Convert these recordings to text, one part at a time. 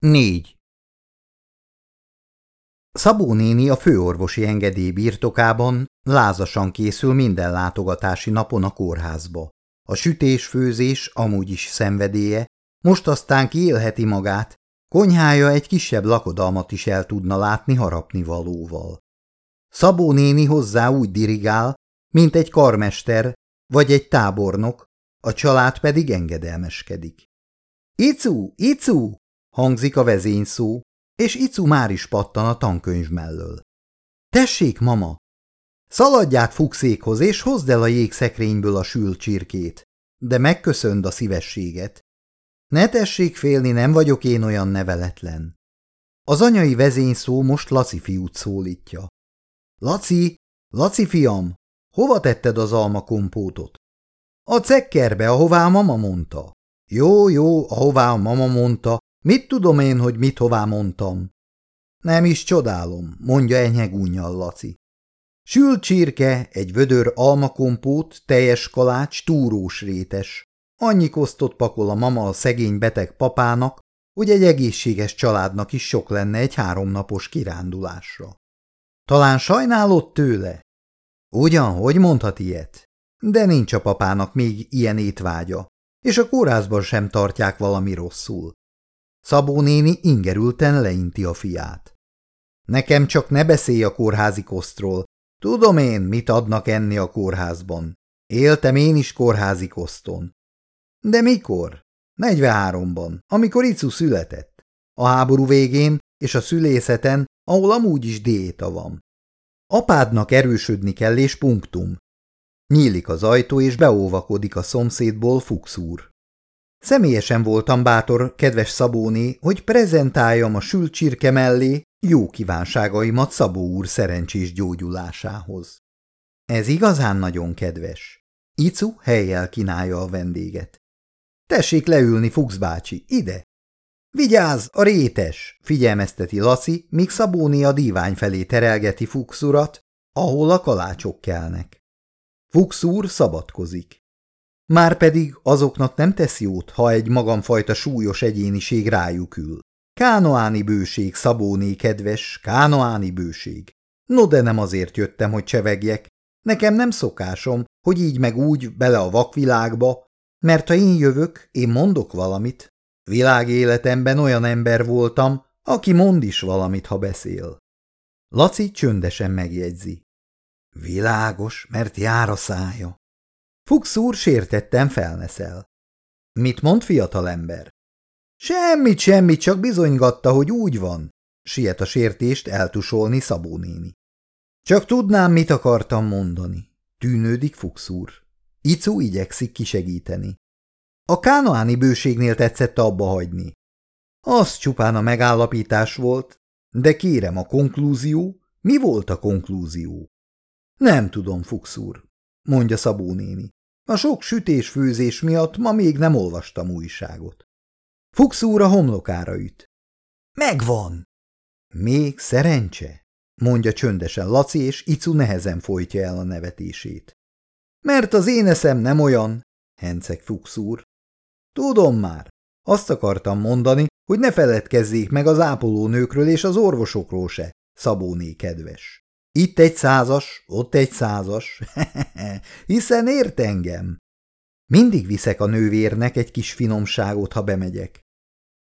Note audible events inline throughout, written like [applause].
4. Szabó néni a főorvosi engedély birtokában lázasan készül minden látogatási napon a kórházba. A sütés-főzés amúgy is szenvedélye, most aztán kiélheti magát, konyhája egy kisebb lakodalmat is el tudna látni harapni valóval. Szabó néni hozzá úgy dirigál, mint egy karmester vagy egy tábornok, a család pedig engedelmeskedik. – Icu, Icu! Hangzik a vezényszó, és Icu már is pattan a tankönyv mellől. Tessék, mama! Szaladj át fuxékhoz, és hozd el a jégszekrényből a sült csirkét, de megköszönd a szívességet. Ne tessék félni, nem vagyok én olyan neveletlen. Az anyai vezényszó most Laci fiút szólítja. Laci, Laci fiam, hova tetted az alma kompótot? A cekkerbe, ahová a mama mondta. Jó, jó, ahová a mama mondta, Mit tudom én, hogy mit hová mondtam? Nem is csodálom, mondja enyhe gúnyal Laci. Sült csirke, egy vödör almakompót, teljes kalács, túrós rétes. Annyi kosztot pakol a mama a szegény beteg papának, hogy egy egészséges családnak is sok lenne egy háromnapos kirándulásra. Talán sajnálott tőle? Ugyan, hogy mondhat ilyet? De nincs a papának még ilyen étvágya, és a kórházban sem tartják valami rosszul. Szabó néni ingerülten leinti a fiát. Nekem csak ne beszélj a kórházi kosztról. Tudom én, mit adnak enni a kórházban. Éltem én is kórházi koszton. De mikor? 43-ban, amikor Icu született. A háború végén és a szülészeten, ahol amúgy is diéta van. Apádnak erősödni kell, és punktum. Nyílik az ajtó, és beóvakodik a szomszédból Fuxúr. Személyesen voltam bátor, kedves Szabóné, hogy prezentáljam a sült csirke mellé jó kívánságaimat Szabó úr szerencsés gyógyulásához. Ez igazán nagyon kedves. Icu helyjel kínálja a vendéget. Tessék leülni, Fuchs bácsi, ide! Vigyázz, a rétes! figyelmezteti Laci, míg Szabóné a dívány felé terelgeti Fuchs urat, ahol a kalácsok kelnek. Fuchs úr szabadkozik. Márpedig azoknak nem tesz jót, ha egy magamfajta súlyos egyéniség rájuk ül. Kánoáni bőség, Szabóné kedves, kánoáni bőség. No de nem azért jöttem, hogy csevegjek. Nekem nem szokásom, hogy így meg úgy bele a vakvilágba, mert ha én jövök, én mondok valamit. Világéletemben olyan ember voltam, aki mond is valamit, ha beszél. Laci csöndesen megjegyzi. Világos, mert jár a szája. Fuchs úr sértetten felneszel. Mit mond fiatalember? Semmit, semmit, csak bizonygatta, hogy úgy van, siet a sértést eltusolni Szabó néni. Csak tudnám, mit akartam mondani, tűnődik Fuchs úr. Icu igyekszik kisegíteni. A kánoáni bőségnél tetszett abba hagyni. Az csupán a megállapítás volt, de kérem a konklúzió, mi volt a konklúzió? Nem tudom, Fuchs úr, mondja Szabó néni. A sok sütés-főzés miatt ma még nem olvastam újságot. Fuchs úr a homlokára üt. Megvan! Még szerencse, mondja csöndesen Laci, és Icu nehezen folytja el a nevetését. Mert az én eszem nem olyan, henceg Fuchs úr. Tudom már, azt akartam mondani, hogy ne feledkezzék meg az ápolónőkről és az orvosokról se, Szabóné kedves. Itt egy százas, ott egy százas, [laughs] hiszen ért engem. Mindig viszek a nővérnek egy kis finomságot, ha bemegyek.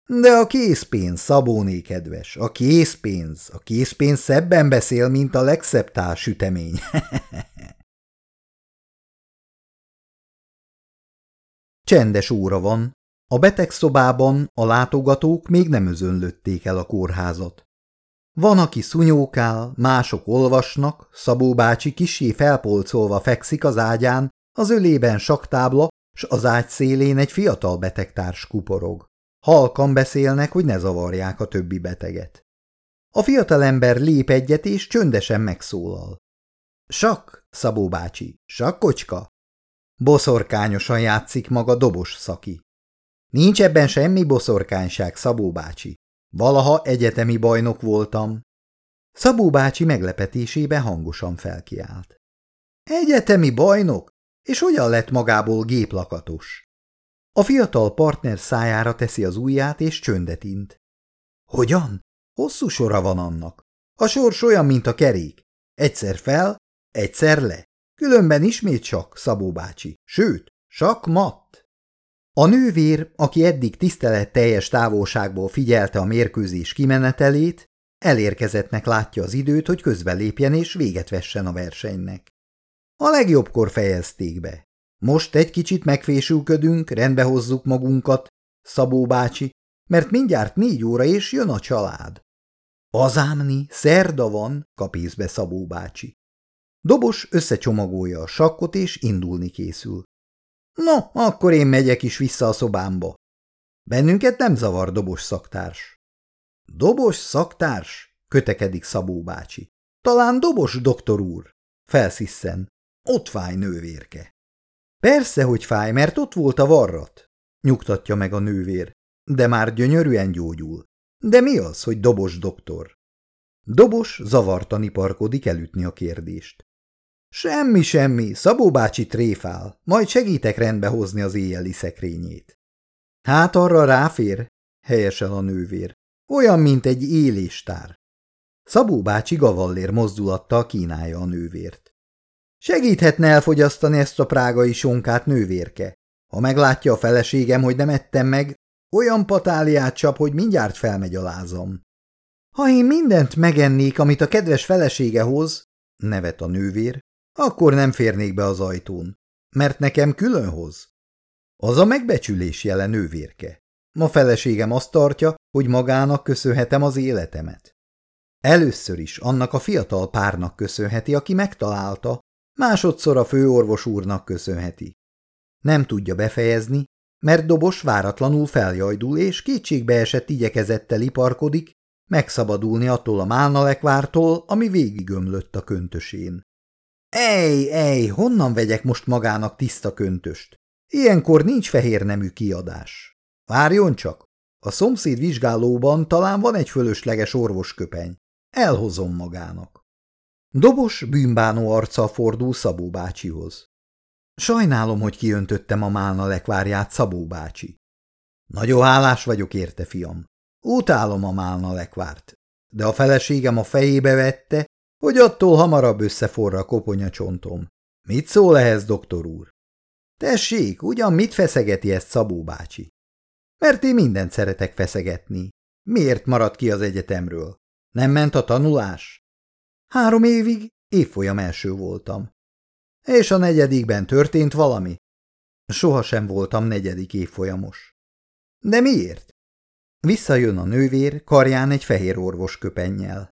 De a készpénz, Szabóné kedves, a készpénz, a készpénz szebben beszél, mint a legszebb társütemény. [laughs] Csendes óra van. A betegszobában a látogatók még nem özönlötték el a kórházat. Van, aki szunyókál, mások olvasnak, Szabó bácsi kisé felpolcolva fekszik az ágyán, az ölében saktábla, s az ágy szélén egy fiatal betegtárs kuporog. Halkan beszélnek, hogy ne zavarják a többi beteget. A fiatalember lép egyet, és csöndesen megszólal. Sak, Szabó bácsi, sakkocska? Boszorkányosan játszik maga dobos szaki. Nincs ebben semmi boszorkányság, Szabó bácsi. Valaha egyetemi bajnok voltam. Szabó bácsi meglepetésébe hangosan felkiált. Egyetemi bajnok? És hogyan lett magából géplakatos? A fiatal partner szájára teszi az ujját és csöndet int. Hogyan? Hosszú sora van annak. A sors olyan, mint a kerék. Egyszer fel, egyszer le. Különben ismét csak, Szabó bácsi. Sőt, mat. A nővér, aki eddig tisztelet teljes távolságból figyelte a mérkőzés kimenetelét, elérkezettnek látja az időt, hogy közbelépjen és véget vessen a versenynek. A legjobbkor fejezték be. Most egy kicsit megfésülködünk, rendbe hozzuk magunkat, Szabó bácsi, mert mindjárt négy óra és jön a család. Azámni, szerda van, kapész be Szabó bácsi. Dobos összecsomagolja a sakkot és indulni készül. No, akkor én megyek is vissza a szobámba. Bennünket nem zavar dobos szaktárs. Dobos szaktárs? kötekedik Szabó bácsi. Talán dobos doktor úr. Felszisszen. Ott fáj nővérke. Persze, hogy fáj, mert ott volt a varrat, nyugtatja meg a nővér, de már gyönyörűen gyógyul. De mi az, hogy dobos doktor? Dobos zavartan iparkodik elütni a kérdést. Semmi, semmi, Szabó bácsi tréfál, majd segítek rendbe hozni az éjjeli szekrényét. Hát arra ráfér, helyesel a nővér, olyan, mint egy éléstár. Szabó bácsi gavallér mozdulattal kínálja a nővért. Segíthetne elfogyasztani ezt a prágai sonkát nővérke. Ha meglátja a feleségem, hogy nem ettem meg, olyan patáliát csap, hogy mindjárt felmegy a lázam. Ha én mindent megennék, amit a kedves felesége hoz, nevet a nővér, akkor nem férnék be az ajtón, mert nekem külön hoz. Az a megbecsülés jele nővérke. Ma feleségem azt tartja, hogy magának köszönhetem az életemet. Először is annak a fiatal párnak köszönheti, aki megtalálta, másodszor a főorvos úrnak köszönheti. Nem tudja befejezni, mert dobos váratlanul feljajdul, és kétségbe esett igyekezettel iparkodik, megszabadulni attól a málnalekvártól, ami végigömlött a köntösén. Ej, ej, honnan vegyek most magának tiszta köntöst? Ilyenkor nincs fehér nemű kiadás. Várjon csak, a szomszéd vizsgálóban talán van egy fölösleges orvosköpeny. Elhozom magának. Dobos, bűnbánó arccal fordul Szabó bácsihoz. Sajnálom, hogy kiöntöttem a málna lekvárját, Szabó bácsi. Nagyon hálás vagyok érte, fiam. Utálom a málna lekvárt, de a feleségem a fejébe vette, hogy attól hamarabb összeforra a koponyacsontom. Mit szól ehhez, doktor úr? Tessék, ugyan mit feszegeti ezt Szabó bácsi? Mert én mindent szeretek feszegetni. Miért maradt ki az egyetemről? Nem ment a tanulás? Három évig évfolyam első voltam. És a negyedikben történt valami? Sohasem voltam negyedik évfolyamos. De miért? Visszajön a nővér, karján egy fehér orvos köpennyel.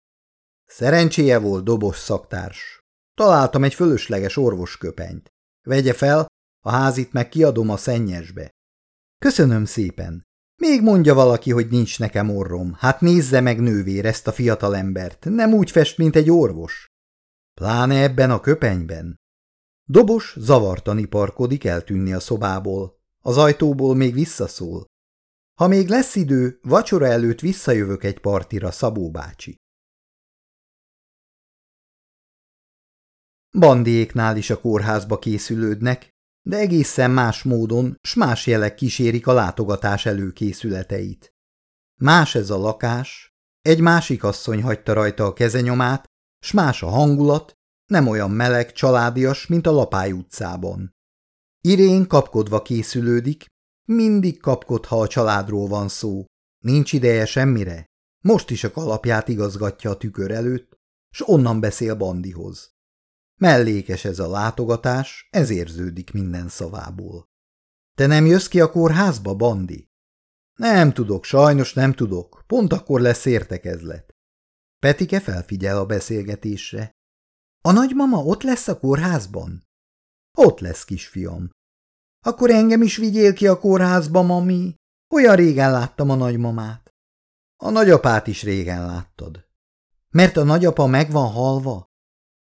Szerencséje volt dobos szaktárs. Találtam egy fölösleges orvosköpenyt. Vegye fel, a házit meg kiadom a szennyesbe. Köszönöm szépen. Még mondja valaki, hogy nincs nekem orrom. Hát nézze meg nővér ezt a fiatal embert. Nem úgy fest, mint egy orvos. Pláne ebben a köpenyben. Dobos zavartani parkodik eltűnni a szobából. Az ajtóból még visszaszól. Ha még lesz idő, vacsora előtt visszajövök egy partira, Szabó bácsi. Bandiéknál is a kórházba készülődnek, de egészen más módon, s más jelek kísérik a látogatás előkészületeit. Más ez a lakás, egy másik asszony hagyta rajta a kezenyomát, s más a hangulat, nem olyan meleg, családias, mint a Lapály utcában. Irén kapkodva készülődik, mindig kapkod, ha a családról van szó. Nincs ideje semmire. Most is a kalapját igazgatja a tükör előtt, s onnan beszél Bandihoz. Mellékes ez a látogatás, ez érződik minden szavából. Te nem jössz ki a kórházba, Bandi? Nem tudok, sajnos nem tudok. Pont akkor lesz értekezlet. Petike felfigyel a beszélgetésre. A nagymama ott lesz a kórházban? Ott lesz, kisfiam. Akkor engem is vigyél ki a kórházba, mami. Olyan régen láttam a nagymamát. A nagyapát is régen láttad. Mert a nagyapa meg van halva?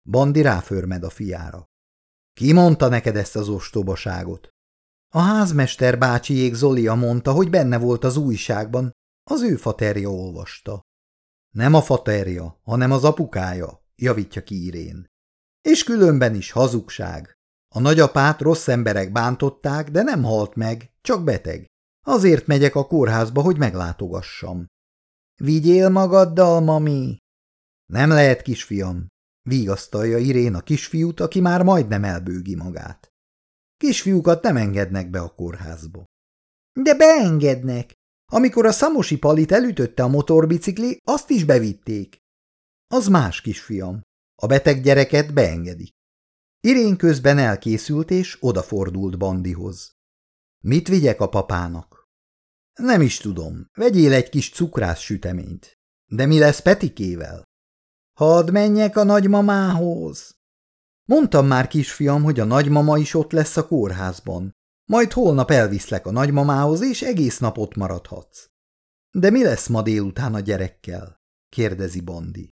Bandi ráförmed a fiára. Ki mondta neked ezt az ostobaságot? A házmester bácsiék Zolia mondta, hogy benne volt az újságban, az ő faterja olvasta. Nem a faterja, hanem az apukája, javítja ki Irén. És különben is hazugság. A nagyapát rossz emberek bántották, de nem halt meg, csak beteg. Azért megyek a kórházba, hogy meglátogassam. Vigyél magaddal, mami! Nem lehet, kisfiam, vigasztalja Irén a kisfiút, aki már majdnem elbőgi magát. Kisfiúkat nem engednek be a kórházba. De beengednek. Amikor a szamosi palit elütötte a motorbicikli, azt is bevitték. Az más kisfiam. A beteg gyereket beengedik. Irén közben elkészült és odafordult Bandihoz. Mit vigyek a papának? Nem is tudom, vegyél egy kis cukrász süteményt. De mi lesz Petikével? Hadd menjek a nagymamához. Mondtam már kisfiam, hogy a nagymama is ott lesz a kórházban. Majd holnap elviszlek a nagymamához, és egész nap ott maradhatsz. De mi lesz ma délután a gyerekkel? kérdezi Bandi.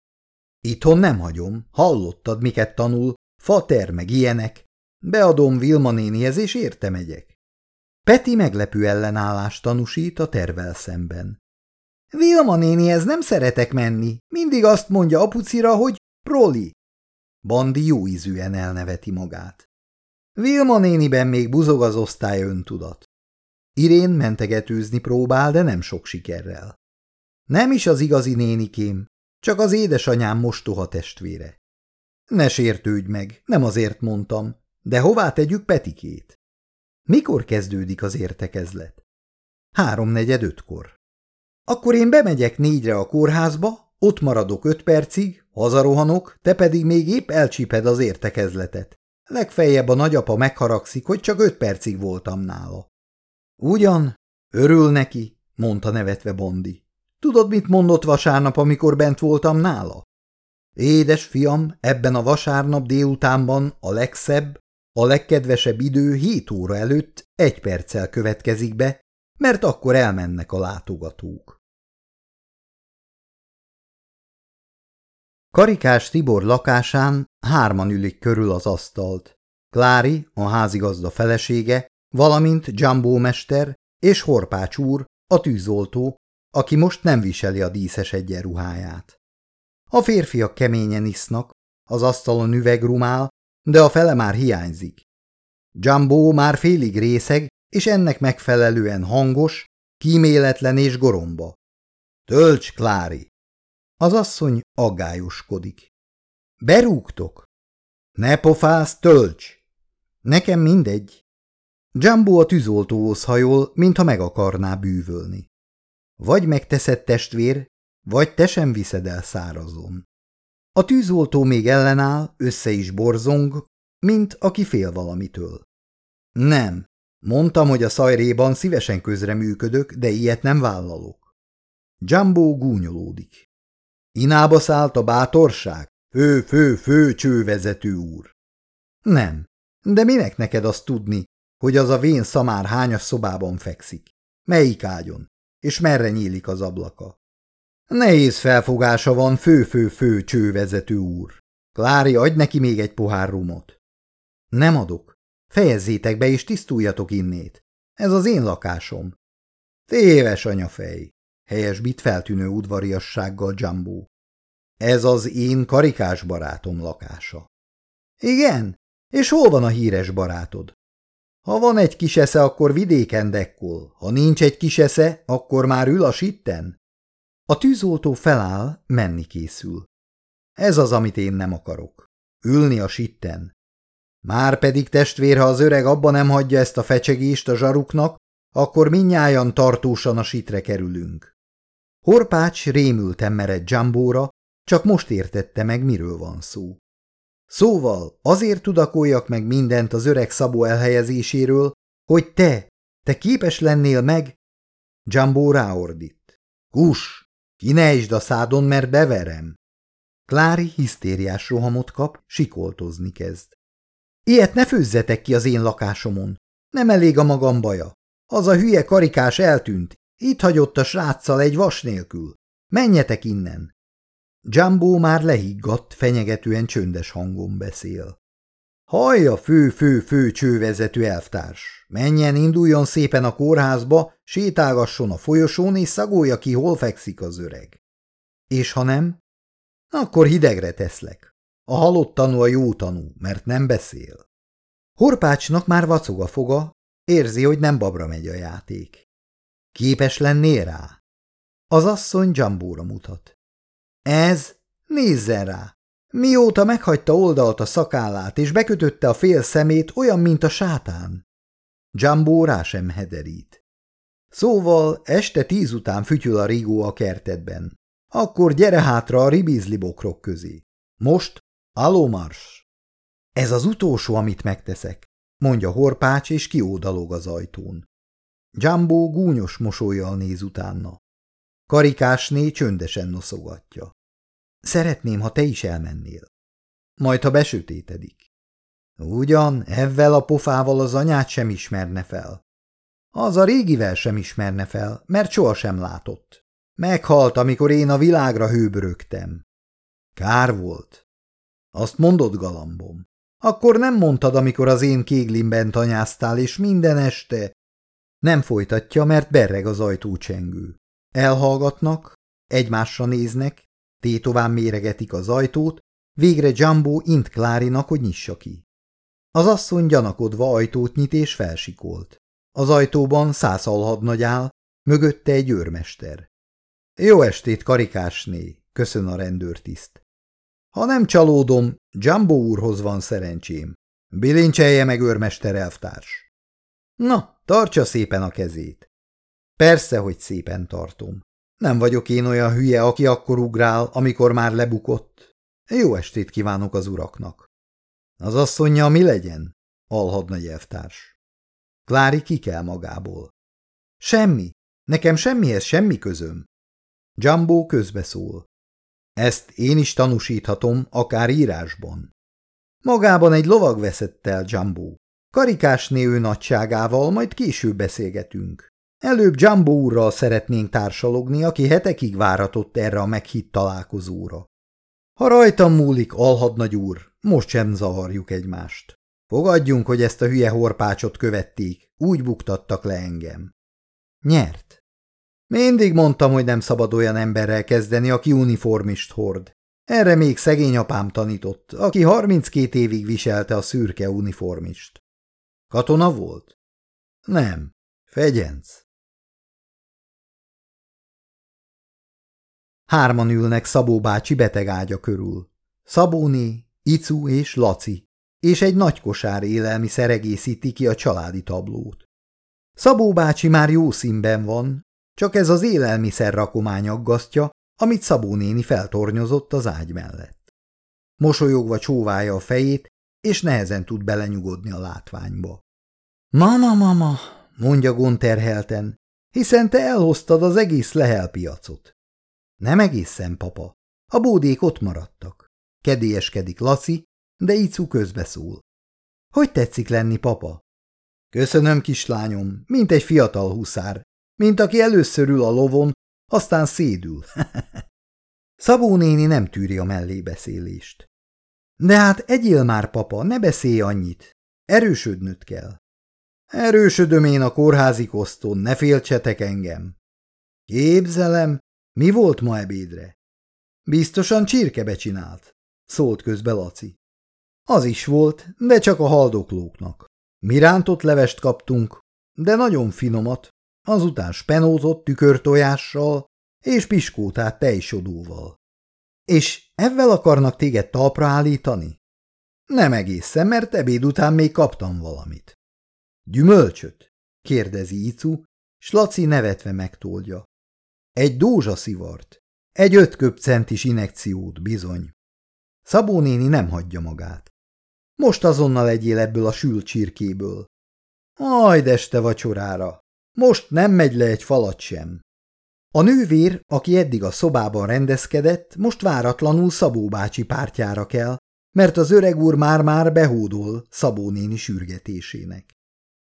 Itthon nem hagyom, hallottad, miket tanul, fater meg ilyenek. Beadom Vilma nénihez, és érte megyek. Peti meglepő ellenállást tanúsít a tervel szemben. Vilma nénihez nem szeretek menni, mindig azt mondja apucira, hogy proli. Bandi jó ízűen elneveti magát. Vilma néniben még buzog az osztály öntudat. Irén mentegetőzni próbál, de nem sok sikerrel. Nem is az igazi nénikém, csak az édesanyám mostoha testvére. Ne sértődj meg, nem azért mondtam, de hová tegyük Petikét? Mikor kezdődik az értekezlet? Háromnegyed ötkor. Akkor én bemegyek négyre a kórházba, ott maradok öt percig, hazarohanok, te pedig még épp elcsíped az értekezletet. Legfeljebb a nagyapa megharagszik, hogy csak öt percig voltam nála. Ugyan? Örül neki, mondta nevetve Bondi. Tudod, mit mondott vasárnap, amikor bent voltam nála? Édes fiam, ebben a vasárnap délutánban a legszebb, a legkedvesebb idő hét óra előtt egy perccel következik be, mert akkor elmennek a látogatók. Karikás Tibor lakásán hárman ülik körül az asztalt. Klári, a házigazda felesége, valamint Jumbo mester és Horpács úr, a tűzoltó, aki most nem viseli a díszes egyenruháját. A férfiak keményen isznak, az asztalon üvegrumál, de a fele már hiányzik. Jumbo már félig részeg, és ennek megfelelően hangos, kíméletlen és goromba. Tölts, Klári! Az asszony aggályoskodik. Berúgtok? Ne pofász, tölts! Nekem mindegy. Jumbo a tűzoltóhoz hajol, mintha meg akarná bűvölni. Vagy megteszed testvér, vagy te sem viszed el szárazon. A tűzoltó még ellenáll, össze is borzong, mint aki fél valamitől. Nem, mondtam, hogy a szajréban szívesen közreműködök, de ilyet nem vállalok. Jumbo gúnyolódik. Inába szállt a bátorság? Fő, fő, fő csővezető úr. Nem, de minek neked azt tudni, hogy az a vén szamár hányas szobában fekszik? Melyik ágyon? És merre nyílik az ablaka? Nehéz felfogása van, fő-fő-fő csővezető úr. Klári, adj neki még egy pohár rumot. Nem adok. Fejezzétek be és tisztuljatok innét. Ez az én lakásom. Téves anyafej helyesbít feltűnő udvariassággal Jumbo. Ez az én karikás barátom lakása. Igen? És hol van a híres barátod? Ha van egy kis esze, akkor vidéken dekkol, ha nincs egy kis esze, akkor már ül a sitten. A tűzoltó feláll, menni készül. Ez az, amit én nem akarok. Ülni a sitten. Már pedig testvér, ha az öreg abba nem hagyja ezt a fecsegést a zsaruknak, akkor minnyájan tartósan a sitre kerülünk. Horpács rémülten mered Jambóra, csak most értette meg, miről van szó. Szóval azért tudakoljak meg mindent az öreg Szabó elhelyezéséről, hogy te, te képes lennél meg... Jumbo ráordít. Kus, kinejtsd a szádon, mert beverem. Klári hisztériás rohamot kap, sikoltozni kezd. Ilyet ne főzzetek ki az én lakásomon. Nem elég a magam baja. Az a hülye karikás eltűnt, itt hagyott a sráccal egy vas nélkül. Menjetek innen! Jumbo már lehiggadt, fenyegetően csöndes hangon beszél. Hallja, fő-fő-fő csővezető elvtárs! Menjen, induljon szépen a kórházba, sétálgasson a folyosón, és szagolja ki, hol fekszik az öreg. És ha nem? Akkor hidegre teszlek. A halott tanú a jó tanú, mert nem beszél. Horpácsnak már vacog a foga, érzi, hogy nem babra megy a játék. Képes lennél rá? Az asszony Jambóra mutat. Ez? Nézzen rá! Mióta meghagyta oldalt a szakállát, és bekötötte a fél szemét, olyan, mint a sátán. Jumbo rá sem hederít. Szóval este tíz után fütyül a rigó a kertedben. Akkor gyere hátra a ribizli bokrok közé. Most alomars. Ez az utolsó, amit megteszek, mondja Horpács, és kiódalog az ajtón. Jumbo gúnyos mosolyjal néz utána. Karikásné csöndesen noszogatja. Szeretném, ha te is elmennél. Majd, ha besötétedik. Ugyan, ezzel a pofával az anyát sem ismerne fel. Az a régivel sem ismerne fel, mert sohasem látott. Meghalt, amikor én a világra hőbörögtem. Kár volt. Azt mondod, galambom. Akkor nem mondtad, amikor az én kéglimben tanyáztál, és minden este... Nem folytatja, mert berreg az ajtócsengő. Elhallgatnak, egymásra néznek, tétován méregetik az ajtót, végre Jumbo int Klárinak, hogy nyissa ki. Az asszony gyanakodva ajtót nyit és felsikolt. Az ajtóban száz alhadnagy áll, mögötte egy őrmester. Jó estét, karikásné, köszön a rendőrtiszt. Ha nem csalódom, Jumbo úrhoz van szerencsém. Bilincselje meg őrmester elvtárs. Na, tartsa szépen a kezét. Persze, hogy szépen tartom. Nem vagyok én olyan hülye, aki akkor ugrál, amikor már lebukott. Jó estét kívánok az uraknak. Az asszonya mi legyen? Alhadnagy elvtárs. Klári kikel magából. Semmi. Nekem semmihez semmi közöm. Jumbo közbeszól. Ezt én is tanúsíthatom, akár írásban. Magában egy lovag veszett el Jumbo. Karikásné ő nagyságával, majd később beszélgetünk. Előbb Jumbo úrral szeretnénk társalogni, aki hetekig váratott erre a meghitt találkozóra. Ha rajtam múlik, alhadnagy úr, most sem zavarjuk egymást. Fogadjunk, hogy ezt a hülye horpácsot követték, úgy buktattak le engem. Nyert. Mindig mondtam, hogy nem szabad olyan emberrel kezdeni, aki uniformist hord. Erre még szegény apám tanított, aki 32 évig viselte a szürke uniformist. Katona volt? Nem. Fegyenc. Hárman ülnek Szabó bácsi beteg ágya körül. Szabóné, Icu és Laci, és egy nagy kosár élelmiszer egészíti ki a családi tablót. Szabó bácsi már jó színben van, csak ez az élelmiszer rakomány aggasztja, amit Szabó néni feltornyozott az ágy mellett. Mosolyogva csóválja a fejét, és nehezen tud belenyugodni a látványba. Mama, mama, mondja gonterhelten, hiszen te elhoztad az egész lehelpiacot. Nem egészen, papa. A bódék ott maradtak. Kedélyeskedik Laci, de Icu közbeszól. Hogy tetszik lenni, papa? Köszönöm, kislányom, mint egy fiatal huszár, mint aki először ül a lovon, aztán szédül. [laughs] Szabó néni nem tűri a mellébeszélést. De hát egyél már, papa, ne beszélj annyit. Erősödnöd kell. Erősödöm én a kórházi koszton, ne féltsetek engem. Képzelem, mi volt ma ebédre? Biztosan csirkebe csinált, szólt közbe Laci. Az is volt, de csak a haldoklóknak. Mi rántott levest kaptunk, de nagyon finomat, azután spenózott tükörtojással és piskótát tejsodóval. És ezzel akarnak téged talpra állítani? Nem egészen, mert ebéd után még kaptam valamit. Gyümölcsöt? kérdezi Icu, s Laci nevetve megtoldja. Egy dózsaszivart. Egy öt köpcentis inekciót, bizony. Szabó néni nem hagyja magát. Most azonnal egyél ebből a sült csirkéből. Ajd este vacsorára. Most nem megy le egy falat sem. A nővér, aki eddig a szobában rendezkedett, most váratlanul Szabó bácsi pártjára kell, mert az öreg úr már-már behódol Szabó néni sürgetésének.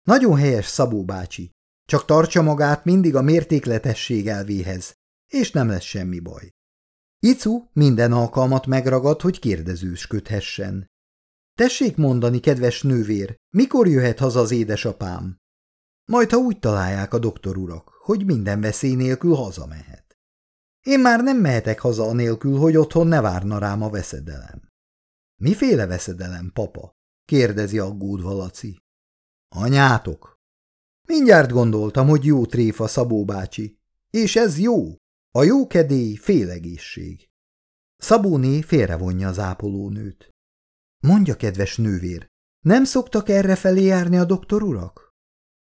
Nagyon helyes Szabó bácsi, csak tartsa magát mindig a mértékletesség elvéhez, és nem lesz semmi baj. Icu minden alkalmat megragad, hogy kérdezősködhessen. Tessék mondani, kedves nővér, mikor jöhet haza az édesapám? Majd, ha úgy találják a doktor urak, hogy minden veszély nélkül hazamehet. Én már nem mehetek haza anélkül, hogy otthon ne várna rám a veszedelem. Miféle veszedelem, papa? kérdezi aggódva Laci. Anyátok, Mindjárt gondoltam, hogy jó tréfa Szabó bácsi. És ez jó. A jókedély félegészség. Szabóné félrevonja az ápolónőt. Mondja, kedves nővér, nem szoktak erre felé járni a doktor urak?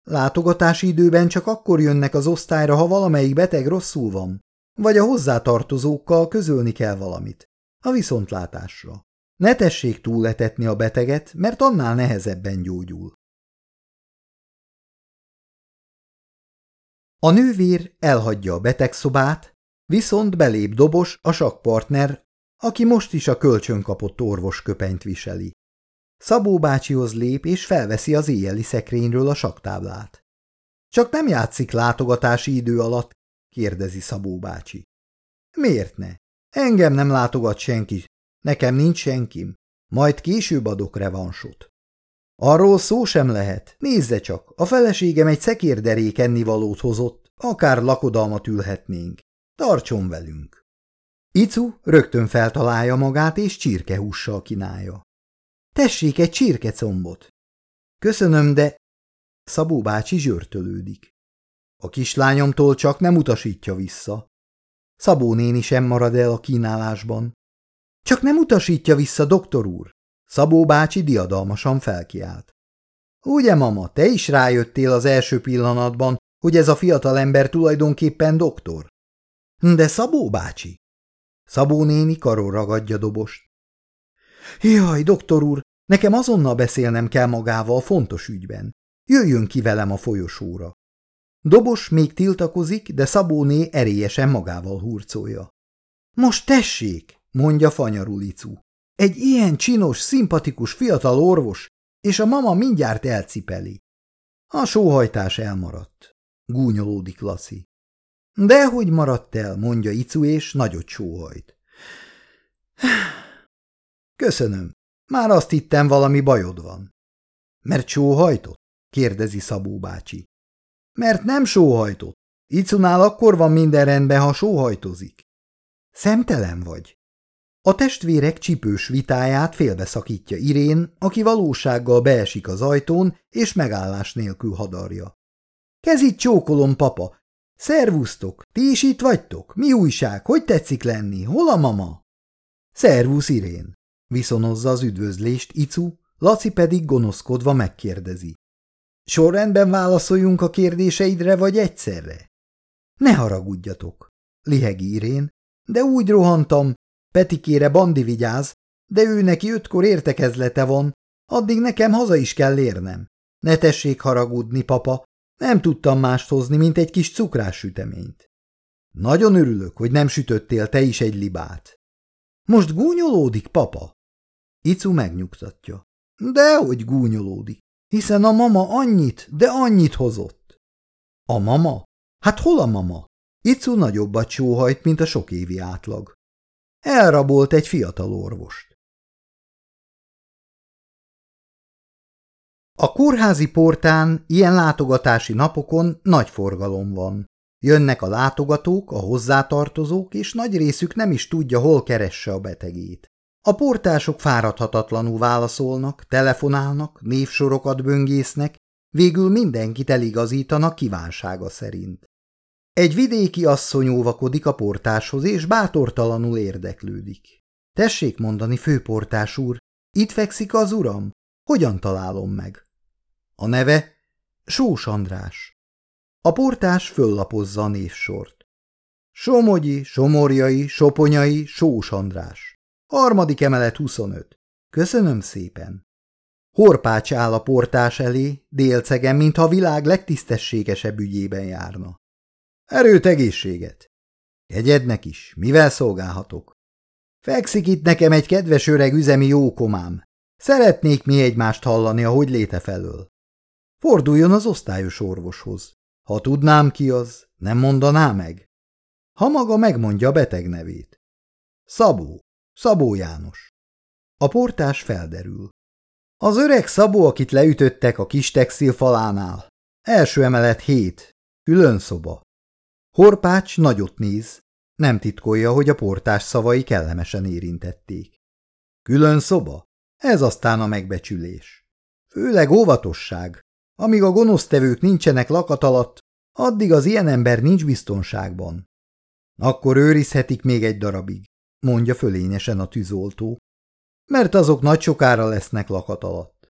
Látogatási időben csak akkor jönnek az osztályra, ha valamelyik beteg rosszul van, vagy a hozzátartozókkal közölni kell valamit. A viszontlátásra. Ne tessék túlletetni a beteget, mert annál nehezebben gyógyul. A nővér elhagyja a betegszobát, viszont belép Dobos, a sakpartner, aki most is a kölcsönkapott orvosköpenyt viseli. Szabó bácsihoz lép és felveszi az éjjeli szekrényről a saktáblát. Csak nem játszik látogatási idő alatt, kérdezi Szabó bácsi. Miért ne? Engem nem látogat senki, nekem nincs senkim, majd később adok revansot. Arról szó sem lehet, nézze csak, a feleségem egy szekérderék ennivalót hozott, akár lakodalmat ülhetnénk. Tartson velünk. Icu rögtön feltalálja magát és csirkehússal kínálja. Tessék egy csirkecombot. Köszönöm, de... Szabó bácsi zsörtölődik. A kislányomtól csak nem utasítja vissza. Szabó néni sem marad el a kínálásban. Csak nem utasítja vissza, doktor úr. Szabó bácsi diadalmasan felkiált. Ugye, mama, te is rájöttél az első pillanatban, hogy ez a fiatal ember tulajdonképpen doktor? De Szabó bácsi? Szabó néni karon ragadja dobost. Jaj, doktor úr, nekem azonnal beszélnem kell magával fontos ügyben. Jöjjön ki velem a folyosóra. Dobos még tiltakozik, de Szabóné erélyesen magával hurcolja. Most tessék, mondja fanyarul Icu. Egy ilyen csinos, szimpatikus fiatal orvos, és a mama mindjárt elcipeli. A sóhajtás elmaradt. Gúnyolódik Laci. Dehogy maradt el, mondja Icu, és nagyot sóhajt. Köszönöm. Már azt hittem, valami bajod van. Mert sóhajtott? kérdezi Szabó bácsi. Mert nem sóhajtott. Icunál akkor van minden rendben, ha sóhajtozik. Szemtelen vagy? A testvérek csipős vitáját félbeszakítja Irén, aki valósággal beesik az ajtón, és megállás nélkül hadarja. Kezit csókolom, papa. Szervusztok, ti is itt vagytok? Mi újság? Hogy tetszik lenni? Hol a mama? Szervusz, Irén. Viszonozza az üdvözlést Icu, Laci pedig gonoszkodva megkérdezi. Sorrendben válaszoljunk a kérdéseidre, vagy egyszerre? Ne haragudjatok, lihegi Irén, de úgy rohantam, Petikére Bandi vigyáz, de ő neki ötkor értekezlete van, addig nekem haza is kell érnem. Ne tessék haragudni, papa, nem tudtam mást hozni, mint egy kis cukrás süteményt. Nagyon örülök, hogy nem sütöttél te is egy libát. Most gúnyolódik, papa? Icu megnyugtatja. Dehogy gúnyolódik, hiszen a mama annyit, de annyit hozott. A mama? Hát hol a mama? Icu nagyobbat sóhajt, mint a sok évi átlag. Elrabolt egy fiatal orvost. A kórházi portán ilyen látogatási napokon nagy forgalom van. Jönnek a látogatók, a hozzátartozók, és nagy részük nem is tudja, hol keresse a betegét. A portások fáradhatatlanul válaszolnak, telefonálnak, névsorokat böngésznek, végül mindenkit eligazítanak kívánsága szerint. Egy vidéki asszony óvakodik a portáshoz, és bátortalanul érdeklődik. Tessék mondani, főportás úr, itt fekszik az uram? Hogyan találom meg? A neve Sós András. A portás föllapozza a névsort. Somogyi, Somorjai, Soponyai, Sós András. Harmadik emelet 25. Köszönöm szépen. Horpács áll a portás elé, délcegen, mintha a világ legtisztességesebb ügyében járna. Erőt, egészséget! Kegyednek is, mivel szolgálhatok? Fekszik itt nekem egy kedves öreg üzemi jókomám. Szeretnék mi egymást hallani, ahogy léte felől. Forduljon az osztályos orvoshoz. Ha tudnám ki az, nem mondaná meg? Ha maga megmondja a beteg nevét. Szabó. Szabó János. A portás felderül. Az öreg Szabó, akit leütöttek a kis textil falánál. Első emelet hét. Külön szoba. Horpács nagyot néz, nem titkolja, hogy a portás szavai kellemesen érintették. Külön szoba? Ez aztán a megbecsülés. Főleg óvatosság. Amíg a gonosztevők nincsenek lakat alatt, addig az ilyen ember nincs biztonságban. Akkor őrizhetik még egy darabig, mondja fölényesen a tűzoltó, mert azok nagy sokára lesznek lakat alatt.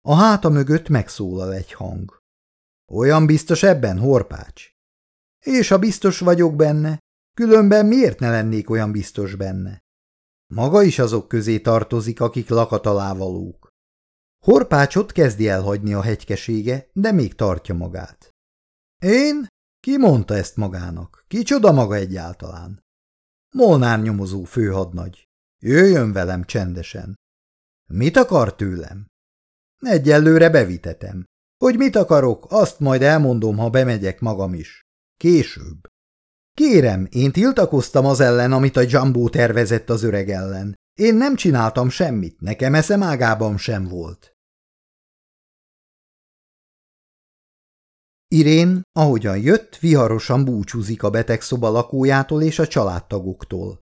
A háta mögött megszólal egy hang. Olyan biztos ebben, horpács? És ha biztos vagyok benne, különben miért ne lennék olyan biztos benne? Maga is azok közé tartozik, akik lakat alávalók. Horpácsot kezdi elhagyni a hegykesége, de még tartja magát. Én? Ki mondta ezt magának? Kicsoda maga egyáltalán? Molnár nyomozó főhadnagy. Jöjjön velem csendesen. Mit akar tőlem? Egyelőre bevitetem. Hogy mit akarok, azt majd elmondom, ha bemegyek magam is. Később. Kérem, én tiltakoztam az ellen, amit a Jumbo tervezett az öreg ellen. Én nem csináltam semmit, nekem eszem ágában sem volt. Irén, ahogyan jött, viharosan búcsúzik a betegszoba lakójától és a családtagoktól.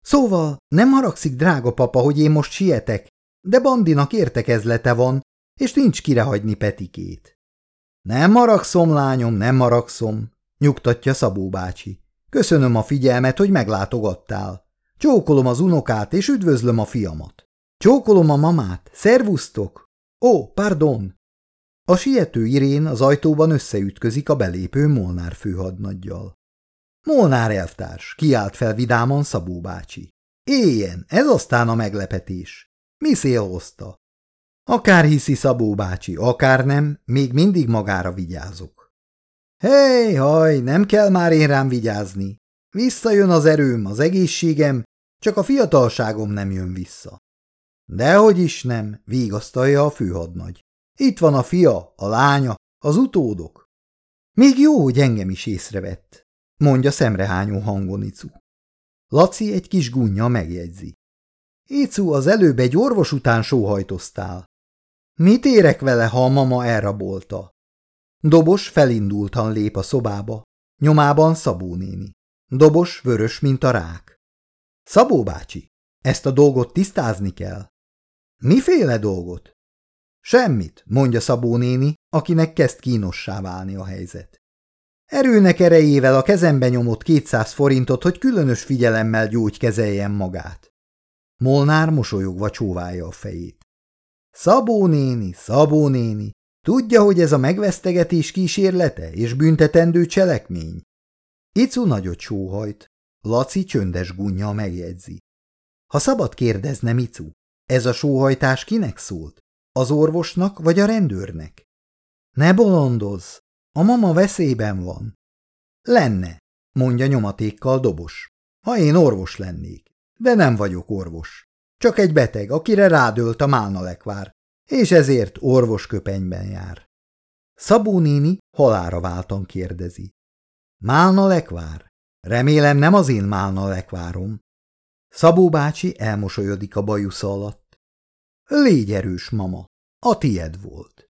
Szóval nem haragszik, drága papa, hogy én most sietek, de Bandinak értekezlete van, és nincs kirehagyni Petikét. Nem haragszom, lányom, nem haragszom, nyugtatja Szabó bácsi. Köszönöm a figyelmet, hogy meglátogattál. Csókolom az unokát, és üdvözlöm a fiamat. Csókolom a mamát, szervusztok! Ó, pardon! A siető Irén az ajtóban összeütközik a belépő Molnár főhadnaggyal. Molnár elvtárs, kiált fel vidáman Szabó bácsi. Éljen, ez aztán a meglepetés. Mi szél hozta? Akár hiszi Szabó bácsi, akár nem, még mindig magára vigyázok. Hely, haj, nem kell már én rám vigyázni. Visszajön az erőm, az egészségem, csak a fiatalságom nem jön vissza. Dehogy is nem, vigasztalja a főhadnagy. Itt van a fia, a lánya, az utódok. Még jó, hogy engem is észrevett, mondja szemrehányó hangon Icu. Laci egy kis gunnya megjegyzi. Icu, az előbb egy orvos után sóhajtoztál. Mit érek vele, ha a mama elrabolta? Dobos felindultan lép a szobába, nyomában Szabó néni. Dobos vörös, mint a rák. Szabó bácsi, ezt a dolgot tisztázni kell. Miféle dolgot? Semmit, mondja Szabó néni, akinek kezd kínossá válni a helyzet. Erőnek erejével a kezembe nyomott 200 forintot, hogy különös figyelemmel gyógykezeljen magát. Molnár mosolyogva csóválja a fejét. Szabó néni, Szabó néni, tudja, hogy ez a megvesztegetés kísérlete és büntetendő cselekmény? Icu nagyot sóhajt, Laci csöndes gunja megjegyzi. Ha szabad kérdeznem, Icu, ez a sóhajtás kinek szólt? Az orvosnak vagy a rendőrnek? Ne bolondozz, a mama veszélyben van. Lenne, mondja nyomatékkal dobos, ha én orvos lennék, de nem vagyok orvos. Csak egy beteg, akire rádölt a málnalekvár, és ezért orvosköpenyben jár. Szabó néni halára váltan kérdezi. Málnalekvár? Remélem nem az én málnalekvárom. Szabó bácsi elmosolyodik a bajusza alatt. Légy erős, mama, a tied volt.